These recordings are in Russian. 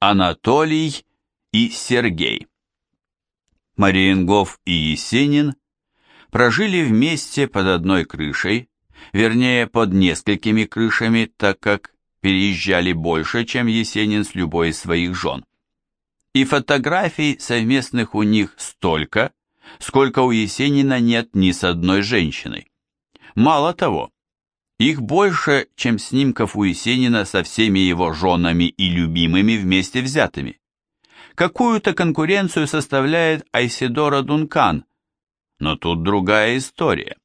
Анатолий и Сергей. Мариенгоф и Есенин прожили вместе под одной крышей, вернее, под несколькими крышами, так как переезжали больше, чем Есенин с любой из своих жен. И фотографий совместных у них столько, сколько у Есенина нет ни с одной женщиной. Мало того, их больше, чем снимков у Есенина со всеми его женами и любимыми вместе взятыми. Какую-то конкуренцию составляет Айсидора Дункан, но тут другая история.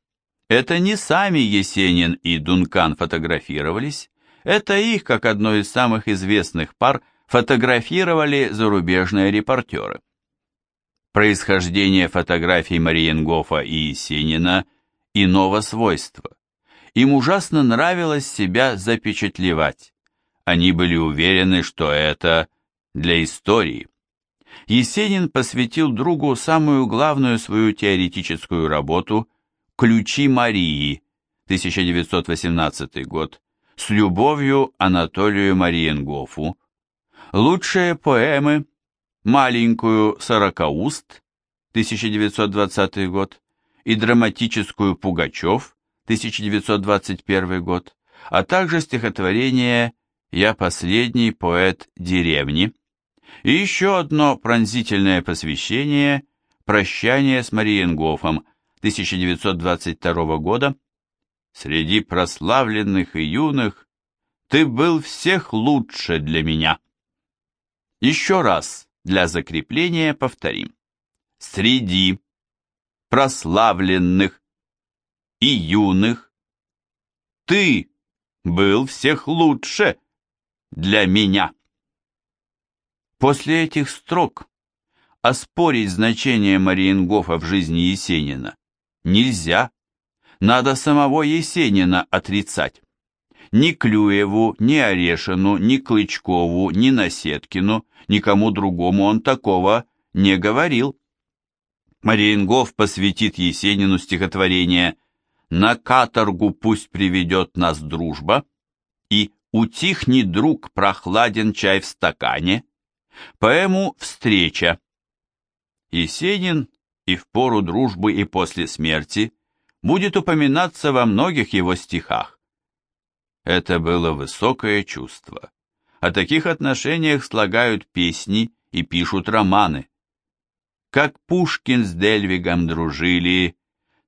Это не сами Есенин и Дункан фотографировались, это их, как одной из самых известных пар, фотографировали зарубежные репортеры. Происхождение фотографий Мариенгофа и Есенина иного свойства. Им ужасно нравилось себя запечатлевать. Они были уверены, что это для истории. Есенин посвятил другу самую главную свою теоретическую работу «Ключи Марии» 1918 год с любовью Анатолию Мариенгофу, лучшие поэмы «Маленькую сорокауст» 1920 год и драматическую «Пугачев» 1921 год, а также стихотворение «Я последний поэт деревни» и еще одно пронзительное посвящение «Прощание с Мариенгофом» 1922 года. «Среди прославленных и юных ты был всех лучше для меня». Еще раз для закрепления повторим. Среди прославленных и юных. Ты был всех лучше для меня. После этих строк оспорить значение Мариенгофа в жизни Есенина нельзя. Надо самого Есенина отрицать. Ни Клюеву, ни Орешину, ни Клычкову, ни Насеткину, никому другому он такого не говорил. Мариенгоф посвятит Есенину стихотворение «Связь» на каторгу пусть приведет нас дружба, и утихни, друг, прохладен чай в стакане, поэму «Встреча». Есенин и в пору дружбы и после смерти будет упоминаться во многих его стихах. Это было высокое чувство. О таких отношениях слагают песни и пишут романы. Как Пушкин с Дельвигом дружили,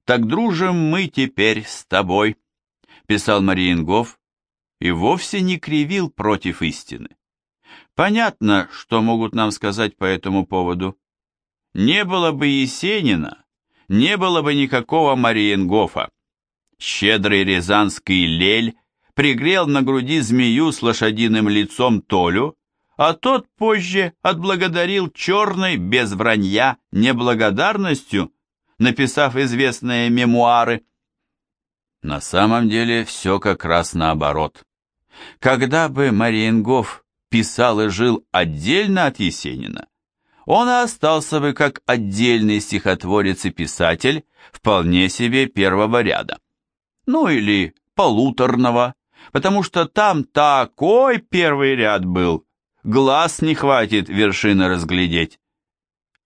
так дружим мы теперь с тобой», — писал Мариенгоф, и вовсе не кривил против истины. Понятно, что могут нам сказать по этому поводу. Не было бы Есенина, не было бы никакого Мариенгофа. Щедрый рязанский лель пригрел на груди змею с лошадиным лицом Толю, а тот позже отблагодарил черной, без вранья, неблагодарностью написав известные мемуары. На самом деле все как раз наоборот. Когда бы Мариенгоф писал и жил отдельно от Есенина, он и остался бы как отдельный стихотворец и писатель вполне себе первого ряда. Ну или полуторного, потому что там такой первый ряд был, глаз не хватит вершины разглядеть.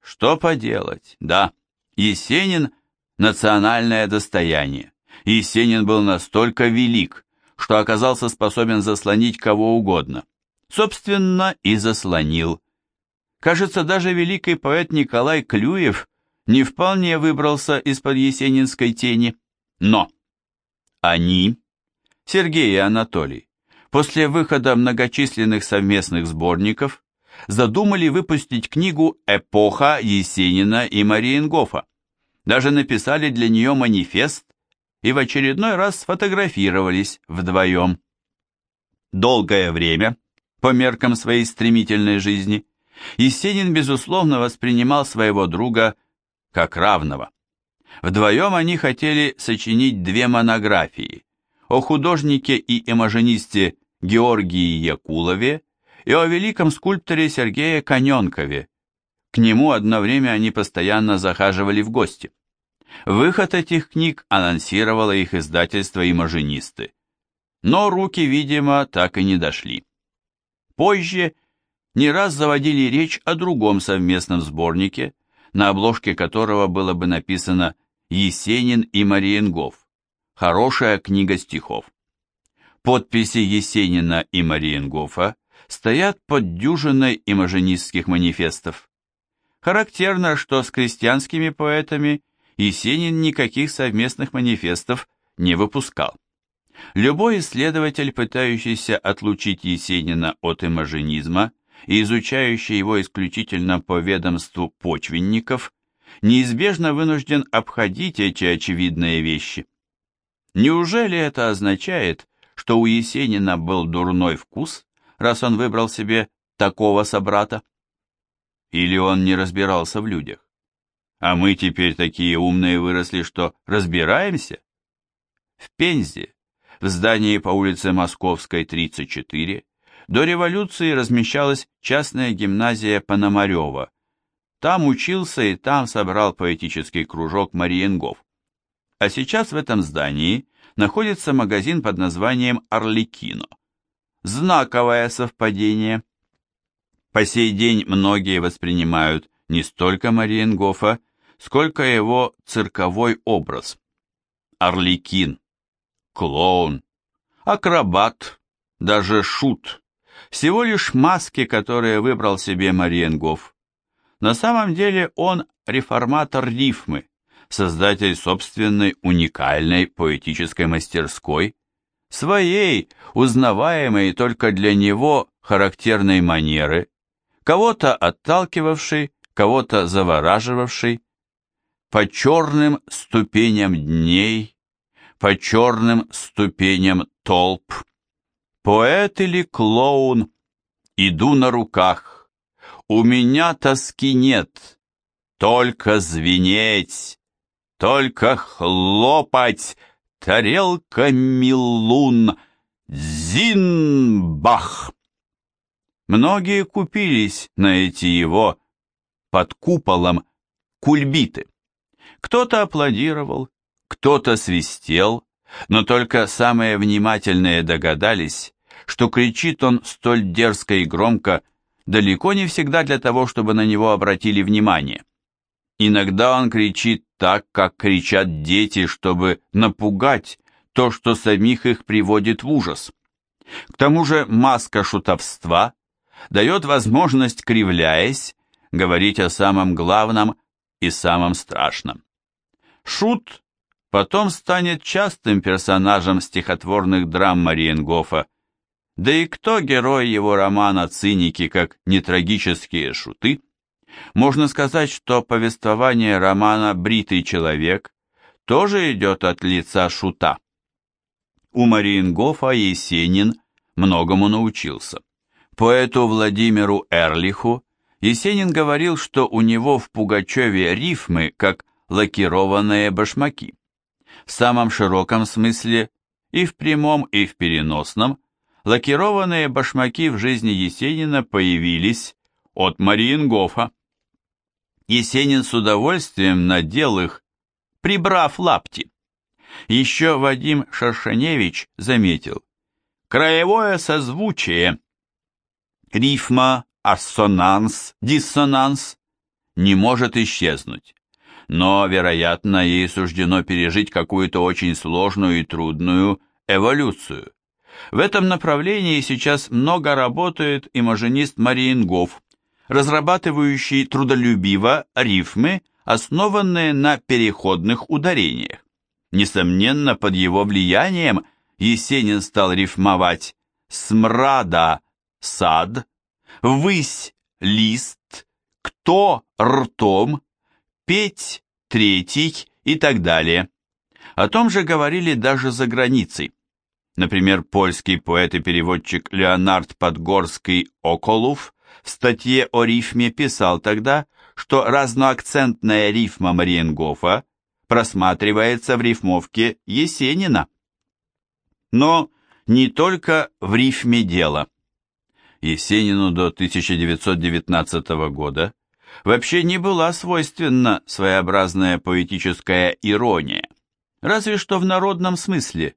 Что поделать, да. Есенин – национальное достояние. Есенин был настолько велик, что оказался способен заслонить кого угодно. Собственно, и заслонил. Кажется, даже великий поэт Николай Клюев не вполне выбрался из-под есенинской тени. Но они, Сергей и Анатолий, после выхода многочисленных совместных сборников задумали выпустить книгу «Эпоха Есенина и Мариенгофа». Даже написали для нее манифест и в очередной раз сфотографировались вдвоем. Долгое время, по меркам своей стремительной жизни, Есенин, безусловно, воспринимал своего друга как равного. Вдвоем они хотели сочинить две монографии о художнике и эмаженисте Георгии Якулове и о великом скульпторе Сергее Коненкове. К нему одно время они постоянно захаживали в гости. Выход этих книг анонсировало их издательство «Имажинисты». Но руки, видимо, так и не дошли. Позже не раз заводили речь о другом совместном сборнике, на обложке которого было бы написано «Есенин и Мариенгоф. Хорошая книга стихов». Подписи Есенина и Мариенгофа стоят под дюжиной имажинистских манифестов. Характерно, что с крестьянскими поэтами Есенин никаких совместных манифестов не выпускал. Любой исследователь, пытающийся отлучить Есенина от имажинизма и изучающий его исключительно по ведомству почвенников, неизбежно вынужден обходить эти очевидные вещи. Неужели это означает, что у Есенина был дурной вкус, раз он выбрал себе такого собрата? Или он не разбирался в людях? А мы теперь такие умные выросли, что разбираемся? В Пензе, в здании по улице Московской, 34, до революции размещалась частная гимназия Пономарева. Там учился и там собрал поэтический кружок Мариенгов. А сейчас в этом здании находится магазин под названием «Орликино». Знаковое совпадение. По сей день многие воспринимают не столько Мариенгофа, сколько его цирковой образ. Орликин, клоун, акробат, даже шут. Всего лишь маски, которые выбрал себе Мариенгоф. На самом деле он реформатор рифмы, создатель собственной уникальной поэтической мастерской, своей, узнаваемой только для него характерной манеры, кого-то отталкивавший, кого-то завораживавший, по черным ступеням дней, по черным ступеням толп. Поэт или клоун, иду на руках, у меня тоски нет, только звенеть, только хлопать тарелками лун, зинбах. Многие купились на эти его под куполом кульбиты. Кто-то аплодировал, кто-то свистел, но только самые внимательные догадались, что кричит он столь дерзко и громко, далеко не всегда для того, чтобы на него обратили внимание. Иногда он кричит так, как кричат дети, чтобы напугать то, что самих их приводит в ужас. К тому же маска шутовства дает возможность, кривляясь, говорить о самом главном и самом страшном. Шут потом станет частым персонажем стихотворных драм Мариенгофа, да и кто герой его романа «Циники» как не трагические шуты? Можно сказать, что повествование романа «Бритый человек» тоже идет от лица шута. У Мариенгофа Есенин многому научился. Поэту Владимиру Эрлиху Есенин говорил, что у него в Пугачеве рифмы, как лакированные башмаки. В самом широком смысле, и в прямом, и в переносном, лакированные башмаки в жизни Есенина появились от Мариенгофа. Есенин с удовольствием надел их, прибрав лапти. Еще Вадим Шершеневич заметил, краевое созвучие, рифма, ассонанс, диссонанс не может исчезнуть но, вероятно, ей суждено пережить какую-то очень сложную и трудную эволюцию. В этом направлении сейчас много работает имажинист Мариенгоф, разрабатывающий трудолюбиво рифмы, основанные на переходных ударениях. Несомненно, под его влиянием Есенин стал рифмовать «смрада» — «сад», «высь» — «лист», «кто» — «ртом», петь, третий и так далее. О том же говорили даже за границей. Например, польский поэт и переводчик Леонард Подгорский Околув в статье о рифме писал тогда, что разноакцентная рифма Мариенгофа просматривается в рифмовке Есенина. Но не только в рифме дело. Есенину до 1919 года вообще не была свойственна своеобразная поэтическая ирония, разве что в народном смысле,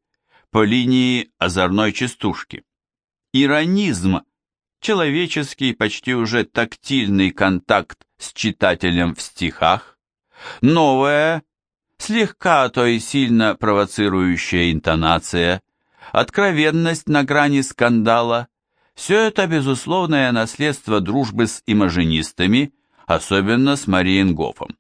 по линии озорной частушки. Иронизм человеческий, почти уже тактильный контакт с читателем в стихах, новая, слегка, а то и сильно провоцирующая интонация, откровенность на грани скандала, все это безусловное наследство дружбы с имажинистами, особенно с Мариенгофом.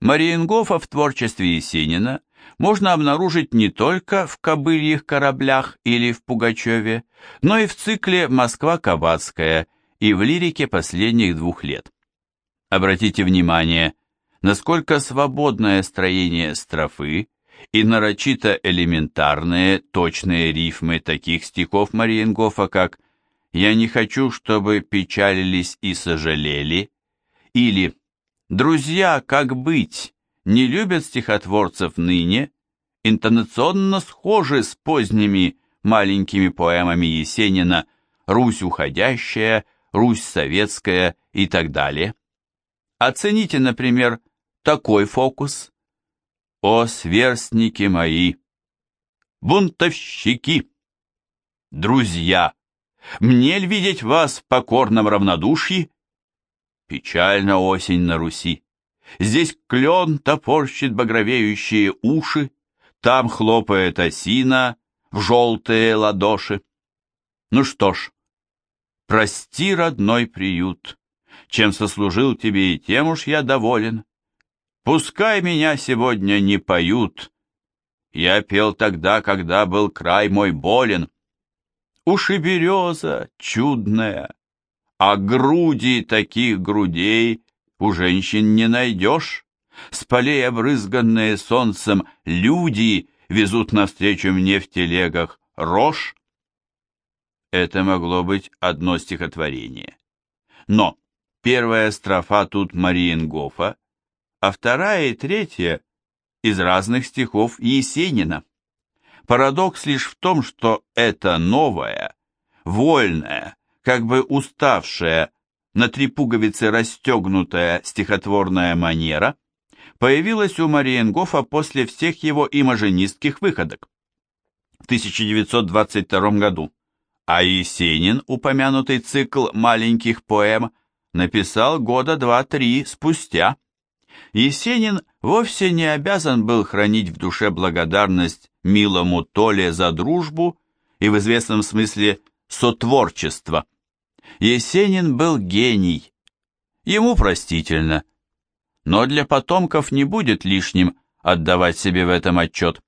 Мариенгофа в творчестве Есенина можно обнаружить не только в «Кобыльих кораблях» или в «Пугачеве», но и в цикле «Москва Ковацкая» и в лирике последних двух лет. Обратите внимание, насколько свободное строение строфы и нарочито элементарные, точные рифмы таких стихов Мариенгофа, как «Я не хочу, чтобы печалились и сожалели» или «Друзья, как быть?» Не любят стихотворцев ныне, интонационно схожи с поздними маленькими поэмами Есенина «Русь уходящая», «Русь советская» и так далее. Оцените, например, такой фокус. «О, сверстники мои! Бунтовщики! Друзья! Мне ль видеть вас в покорном равнодушии? Печально осень на Руси. Здесь клен топорщит багровеющие уши, там хлопает осина в желтые ладоши. Ну что ж, прости, родной приют, чем сослужил тебе и тем уж я доволен. Пускай меня сегодня не поют, я пел тогда, когда был край мой болен. Уж и береза чудная, а груди таких грудей у женщин не найдешь. С полей, обрызганные солнцем, люди везут навстречу мне в телегах рожь. Это могло быть одно стихотворение. Но первая строфа тут Мариенгофа, а вторая и третья из разных стихов Есенина. Парадокс лишь в том, что это новая, вольная, как бы уставшая на три пуговицы расстегнутая стихотворная манера появилась у Мариенгофа после всех его имажинистских выходок в 1922 году, а Есенин упомянутый цикл маленьких поэм написал года два-три спустя. Есенин вовсе не обязан был хранить в душе благодарность милому Толе за дружбу и в известном смысле сотворчество – Есенин был гений. Ему простительно. Но для потомков не будет лишним отдавать себе в этом отчет.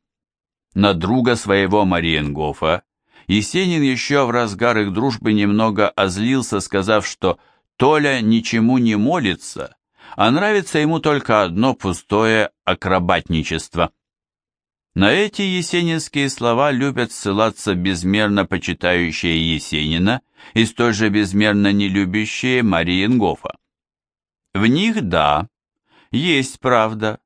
На друга своего Мариенгофа Есенин еще в разгар их дружбы немного озлился, сказав, что Толя ничему не молится, а нравится ему только одно пустое акробатничество. На эти есенинские слова любят ссылаться безмерно почитающие Есенина и столь же безмерно нелюбящие Мариенгофа. В них, да, есть правда,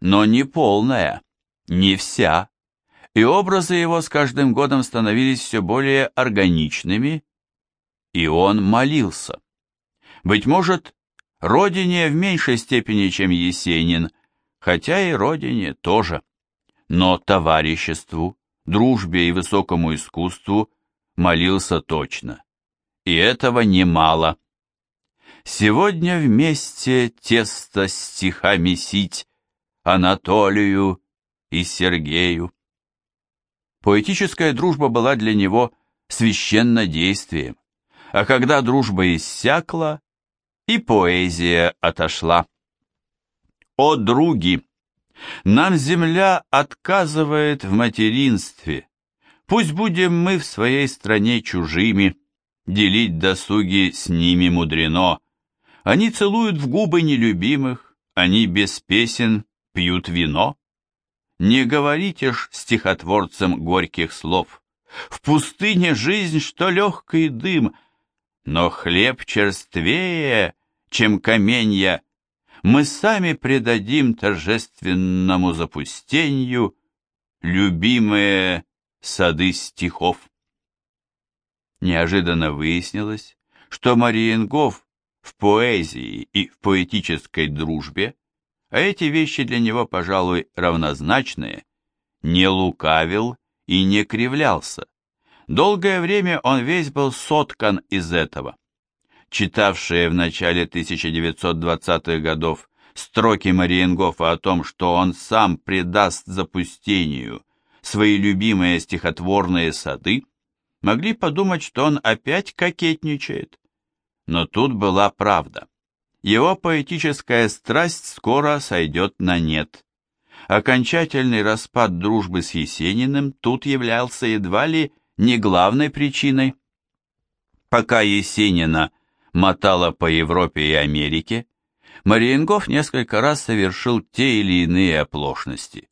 но не полная, не вся, и образы его с каждым годом становились все более органичными, и он молился. Быть может, родине в меньшей степени, чем Есенин, хотя и родине тоже но товариществу, дружбе и высокому искусству молился точно. И этого немало. Сегодня вместе тесто стихами сить Анатолию и Сергею. Поэтическая дружба была для него священнодействием, а когда дружба иссякла, и поэзия отошла. О, други! Нам земля отказывает в материнстве. Пусть будем мы в своей стране чужими, делить досуги с ними мудрено. Они целуют в губы нелюбимых, они без песен пьют вино. Не говорите ж стихотворцам горьких слов. В пустыне жизнь, что легкий дым, но хлеб черствее, чем каменья, мы сами предадим торжественному запустению любимые сады стихов. Неожиданно выяснилось, что Мариенгоф в поэзии и в поэтической дружбе, а эти вещи для него, пожалуй, равнозначные, не лукавил и не кривлялся, Долгое время он весь был соткан из этого. Читавшие в начале 1920-х годов строки Мариенгофа о том, что он сам предаст запустению свои любимые стихотворные сады, могли подумать, что он опять кокетничает. Но тут была правда. Его поэтическая страсть скоро сойдет на нет. Окончательный распад дружбы с Есениным тут являлся едва ли не главной причиной. Пока Есенина мотала по Европе и Америке, Мариенгоф несколько раз совершил те или иные оплошности.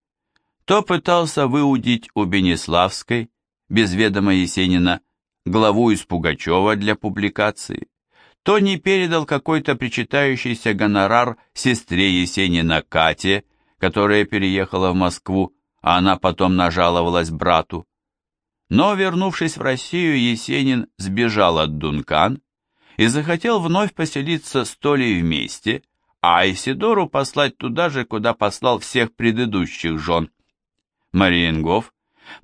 То пытался выудить у Бенеславской, без ведома Есенина, главу из Пугачева для публикации, то не передал какой-то причитающийся гонорар сестре Есенина Кате, которая переехала в Москву, а она потом нажаловалась брату. Но, вернувшись в Россию, Есенин сбежал от Дункан и захотел вновь поселиться с Толей вместе, а Айсидору послать туда же, куда послал всех предыдущих жен. Мариенгоф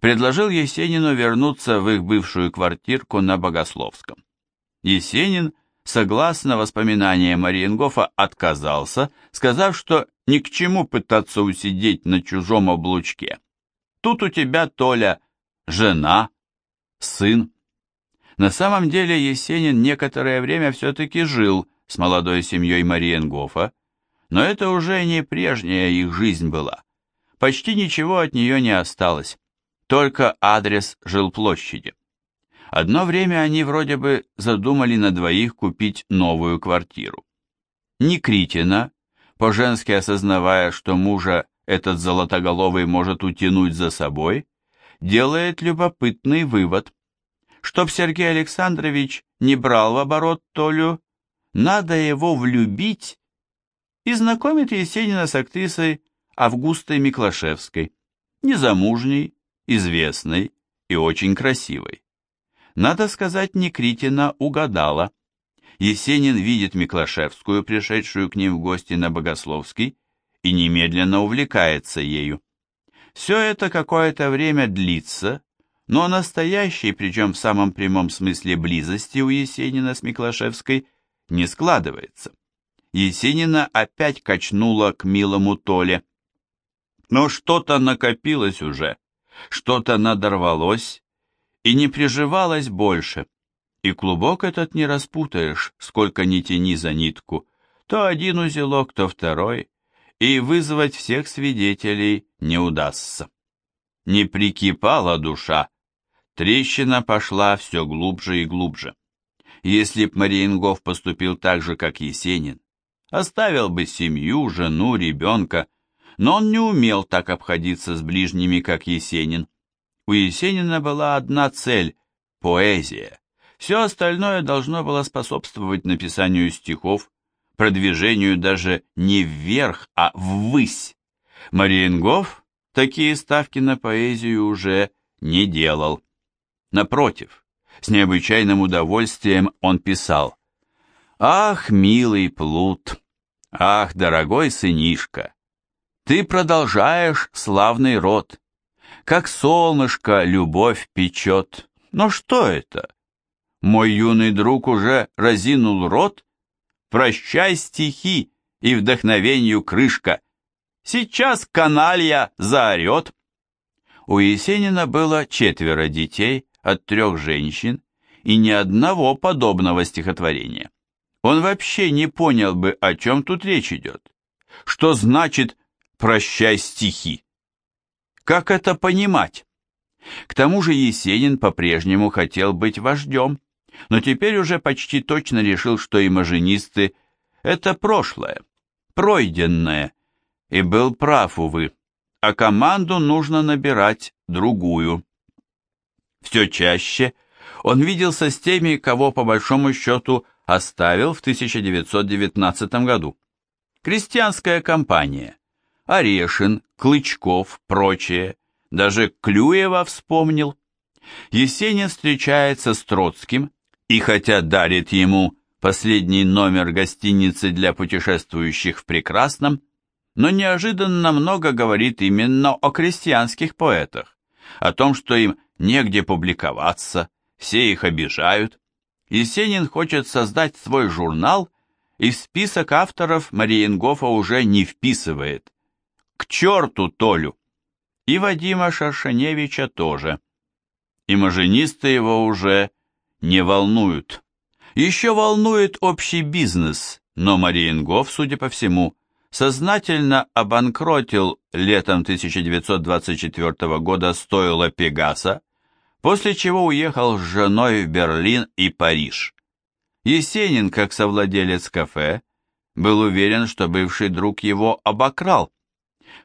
предложил Есенину вернуться в их бывшую квартирку на Богословском. Есенин, согласно воспоминаниям Мариенгофа, отказался, сказав, что ни к чему пытаться усидеть на чужом облучке. Тут у тебя, Толя, жена, сын. На самом деле Есенин некоторое время все-таки жил с молодой семьей Мариенгофа, но это уже не прежняя их жизнь была. Почти ничего от нее не осталось, только адрес жилплощади. Одно время они вроде бы задумали на двоих купить новую квартиру. Никритина, по-женски осознавая, что мужа этот золотоголовый может утянуть за собой, делает любопытный вывод. Чтоб Сергей Александрович не брал в оборот Толю, надо его влюбить и знакомит Есенина с актрисой Августой Миклашевской, незамужней, известной и очень красивой. Надо сказать, Никритина угадала. Есенин видит Миклашевскую, пришедшую к ним в гости на Богословский, и немедленно увлекается ею. Все это какое-то время длится, но настоящей, причем в самом прямом смысле близости у Есенина с Миклашевской, не складывается. Есенина опять качнула к милому Толе. Но что-то накопилось уже, что-то надорвалось и не приживалось больше. И клубок этот не распутаешь, сколько ни тяни за нитку. То один узелок, то второй, и вызвать всех свидетелей не удастся. Не прикипала душа, трещина пошла все глубже и глубже. Если б Мариенгоф поступил так же, как Есенин, оставил бы семью, жену, ребенка, но он не умел так обходиться с ближними, как Есенин. У Есенина была одна цель – поэзия. Все остальное должно было способствовать написанию стихов, продвижению даже не вверх, а ввысь. Мариенгоф такие ставки на поэзию уже не делал. Напротив, с необычайным удовольствием он писал «Ах, милый плут! Ах, дорогой сынишка! Ты продолжаешь славный род! Как солнышко любовь печет! Но что это? Мой юный друг уже разинул рот? Прощай стихи и вдохновению крышка! Сейчас каналья заорет!» У Есенина было четверо детей, от трех женщин и ни одного подобного стихотворения. Он вообще не понял бы, о чем тут речь идет. Что значит «прощай стихи»? Как это понимать? К тому же Есенин по-прежнему хотел быть вождем, но теперь уже почти точно решил, что имажинисты – это прошлое, пройденное, и был прав, увы, а команду нужно набирать другую. Все чаще он виделся с теми, кого по большому счету оставил в 1919 году. Крестьянская компания. Орешин, Клычков, прочее. Даже Клюева вспомнил. Есенин встречается с Троцким, и хотя дарит ему последний номер гостиницы для путешествующих в Прекрасном, но неожиданно много говорит именно о крестьянских поэтах, о том, что им негде публиковаться, все их обижают. Есенин хочет создать свой журнал, и в список авторов Мариенгофа уже не вписывает. К черту Толю! И Вадима Шаршаневича тоже. И маженисты его уже не волнуют. Еще волнует общий бизнес, но Мариенгоф, судя по всему, сознательно обанкротил летом 1924 года стоило Пегаса, после чего уехал с женой в Берлин и Париж. Есенин, как совладелец кафе, был уверен, что бывший друг его обокрал.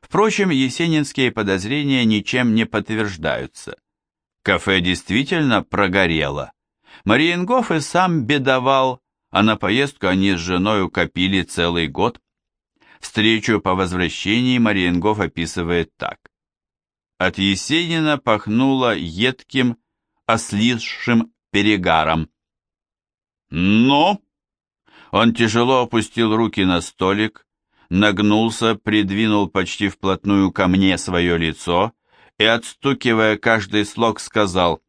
Впрочем, есенинские подозрения ничем не подтверждаются. Кафе действительно прогорело. Мариенгоф и сам бедовал, а на поездку они с женой копили целый год. Встречу по возвращении Мариенгоф описывает так. От Есенина пахнуло едким, ослизшим перегаром. «Но?» Он тяжело опустил руки на столик, нагнулся, придвинул почти вплотную ко мне свое лицо и, отстукивая каждый слог, сказал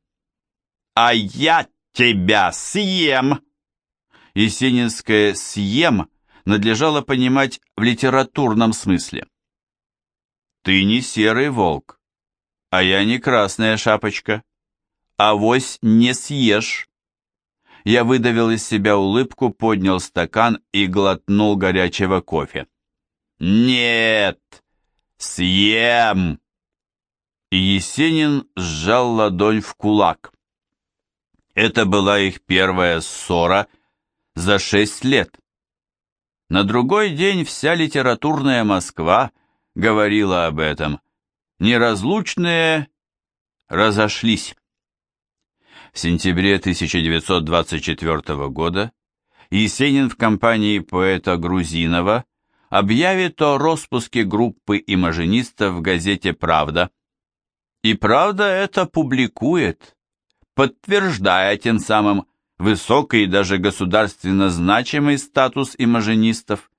«А я тебя съем!» Есенинское «съем» надлежало понимать в литературном смысле. «Ты не серый волк, а я не красная шапочка. Авось не съешь». Я выдавил из себя улыбку, поднял стакан и глотнул горячего кофе. «Нет, съем!» Есенин сжал ладонь в кулак. Это была их первая ссора за шесть лет. На другой день вся литературная Москва говорила об этом. Неразлучные разошлись. В сентябре 1924 года Есенин в компании поэта Грузинова объявит о распуске группы имажинистов в газете «Правда». И «Правда» это публикует, подтверждая тем самым высокий и даже государственно значимый статус имажинистов.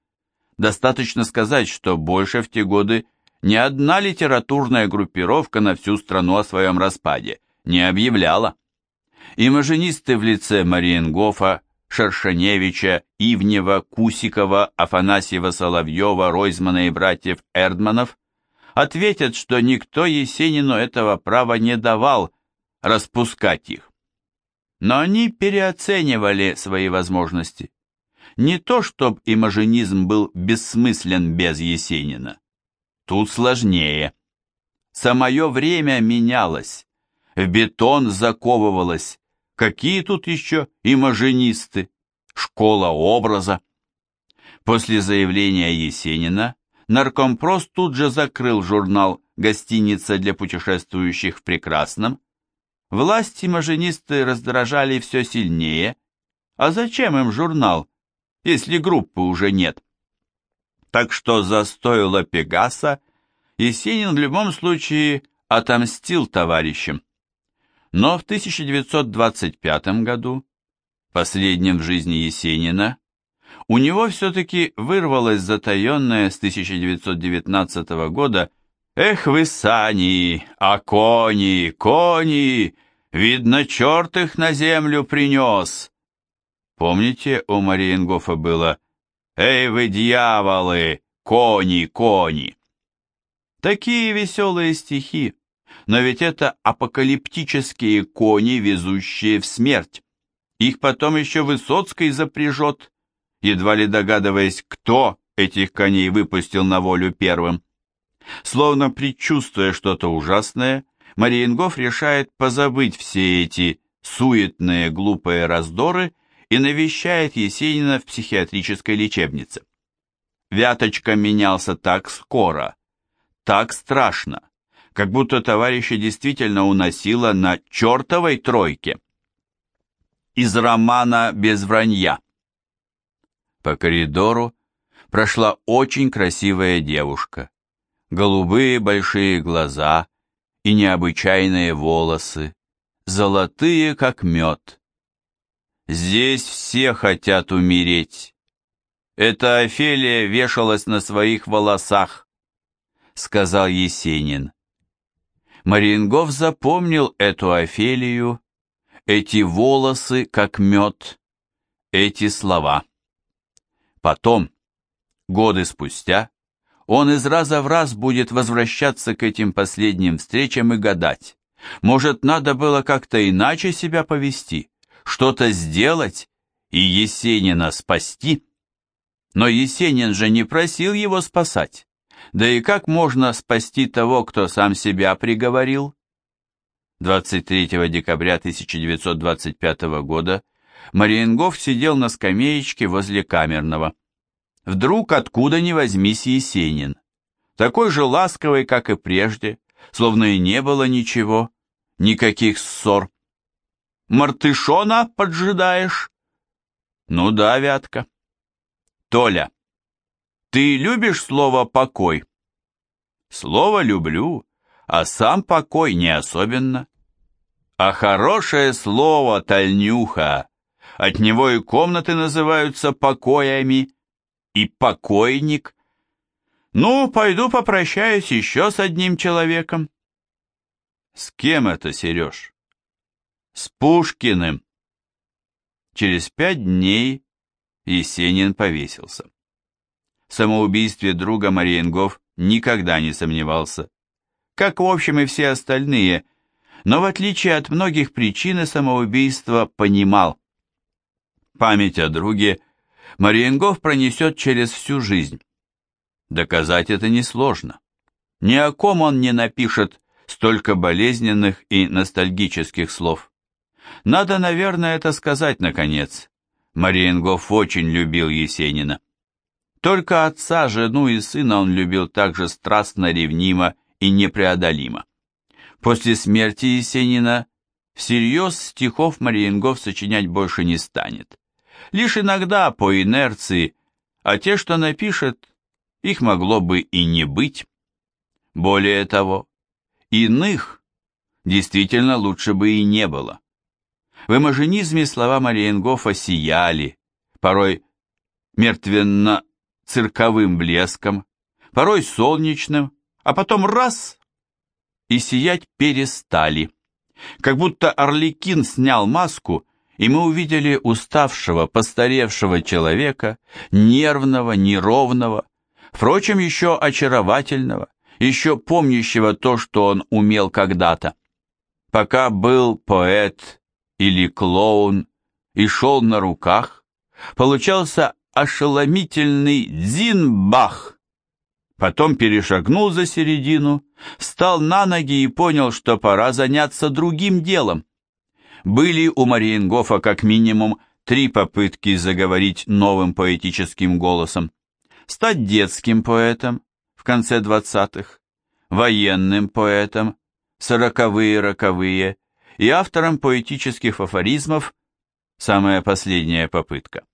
Достаточно сказать, что больше в те годы ни одна литературная группировка на всю страну о своем распаде не объявляла. Имажинисты в лице Мариенгофа, Шершеневича, Ивнева, Кусикова, Афанасьева, Соловьева, Ройзмана и братьев Эрдманов ответят, что никто Есенину этого права не давал распускать их но они переоценивали свои возможности. Не то, чтобы имажинизм был бессмыслен без Есенина. Тут сложнее. Самое время менялось, в бетон заковывалось. Какие тут еще имажинисты? Школа образа. После заявления Есенина наркомпрос тут же закрыл журнал «Гостиница для путешествующих в прекрасном», Власти маженисты раздражали все сильнее. А зачем им журнал, если группы уже нет? Так что за стоило Пегаса Есенин в любом случае отомстил товарищам. Но в 1925 году, последнем в жизни Есенина, у него все-таки вырвалось затаенное с 1919 года «Эх вы, сани, а кони, кони, Видно, черт их на землю принес. Помните, у Мариенгофа было «Эй вы, дьяволы, кони, кони!» Такие веселые стихи, но ведь это апокалиптические кони, везущие в смерть. Их потом еще Высоцкий запряжет, едва ли догадываясь, кто этих коней выпустил на волю первым. Словно предчувствуя что-то ужасное, Мариенгоф решает позабыть все эти суетные глупые раздоры и навещает Есенина в психиатрической лечебнице. Вяточка менялся так скоро, так страшно, как будто товарища действительно уносило на чертовой тройке. Из романа «Без вранья». По коридору прошла очень красивая девушка. Голубые большие глаза, и необычайные волосы, золотые, как мед. Здесь все хотят умереть. Эта Офелия вешалась на своих волосах, сказал Есенин. Мариенгоф запомнил эту Офелию, эти волосы, как мед, эти слова. Потом, годы спустя, он из раза в раз будет возвращаться к этим последним встречам и гадать. Может, надо было как-то иначе себя повести, что-то сделать и Есенина спасти? Но Есенин же не просил его спасать. Да и как можно спасти того, кто сам себя приговорил? 23 декабря 1925 года Мариенгоф сидел на скамеечке возле камерного. Вдруг откуда ни возьмись Есенин. Такой же ласковый, как и прежде, словно и не было ничего, никаких ссор. «Мартышона поджидаешь?» «Ну да, Вятка». «Толя, ты любишь слово «покой»?» «Слово люблю, а сам покой не особенно». «А хорошее слово, Тальнюха, от него и комнаты называются покоями, и покойник. Ну, пойду попрощаюсь еще с одним человеком. С кем это, Сереж? С Пушкиным. Через пять дней Есенин повесился. В самоубийстве друга Мариенгов никогда не сомневался. Как, в общем, и все остальные, но в отличие от многих причин самоубийства понимал. Память о друге – Мариенгоф пронесет через всю жизнь. Доказать это несложно. Ни о ком он не напишет столько болезненных и ностальгических слов. Надо, наверное, это сказать наконец. Мариенгоф очень любил Есенина. Только отца, жену и сына он любил так же страстно, ревнимо и непреодолимо. После смерти Есенина всерьез стихов Мариенгоф сочинять больше не станет лишь иногда по инерции, а те, что напишет, их могло бы и не быть. Более того, иных действительно лучше бы и не было. В эмодженизме слова Мариенгофа сияли, порой мертвенно-цирковым блеском, порой солнечным, а потом раз — и сиять перестали. Как будто Орликин снял маску и мы увидели уставшего, постаревшего человека, нервного, неровного, впрочем, еще очаровательного, еще помнящего то, что он умел когда-то. Пока был поэт или клоун и шел на руках, получался ошеломительный дзинбах. Потом перешагнул за середину, встал на ноги и понял, что пора заняться другим делом были у Мариенгофа как минимум три попытки заговорить новым поэтическим голосом. Стать детским поэтом в конце двадцатых, военным поэтом, сороковые-роковые и автором поэтических афоризмов самая последняя попытка.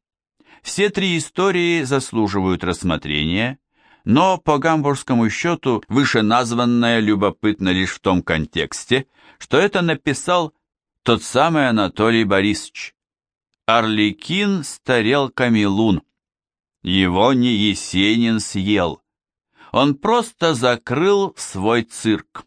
Все три истории заслуживают рассмотрения, но по гамбургскому счету вышеназванное любопытно лишь в том контексте, что это написал тот самый Анатолий Борисович. Орликин старел камелун. Его не Есенин съел. Он просто закрыл свой цирк.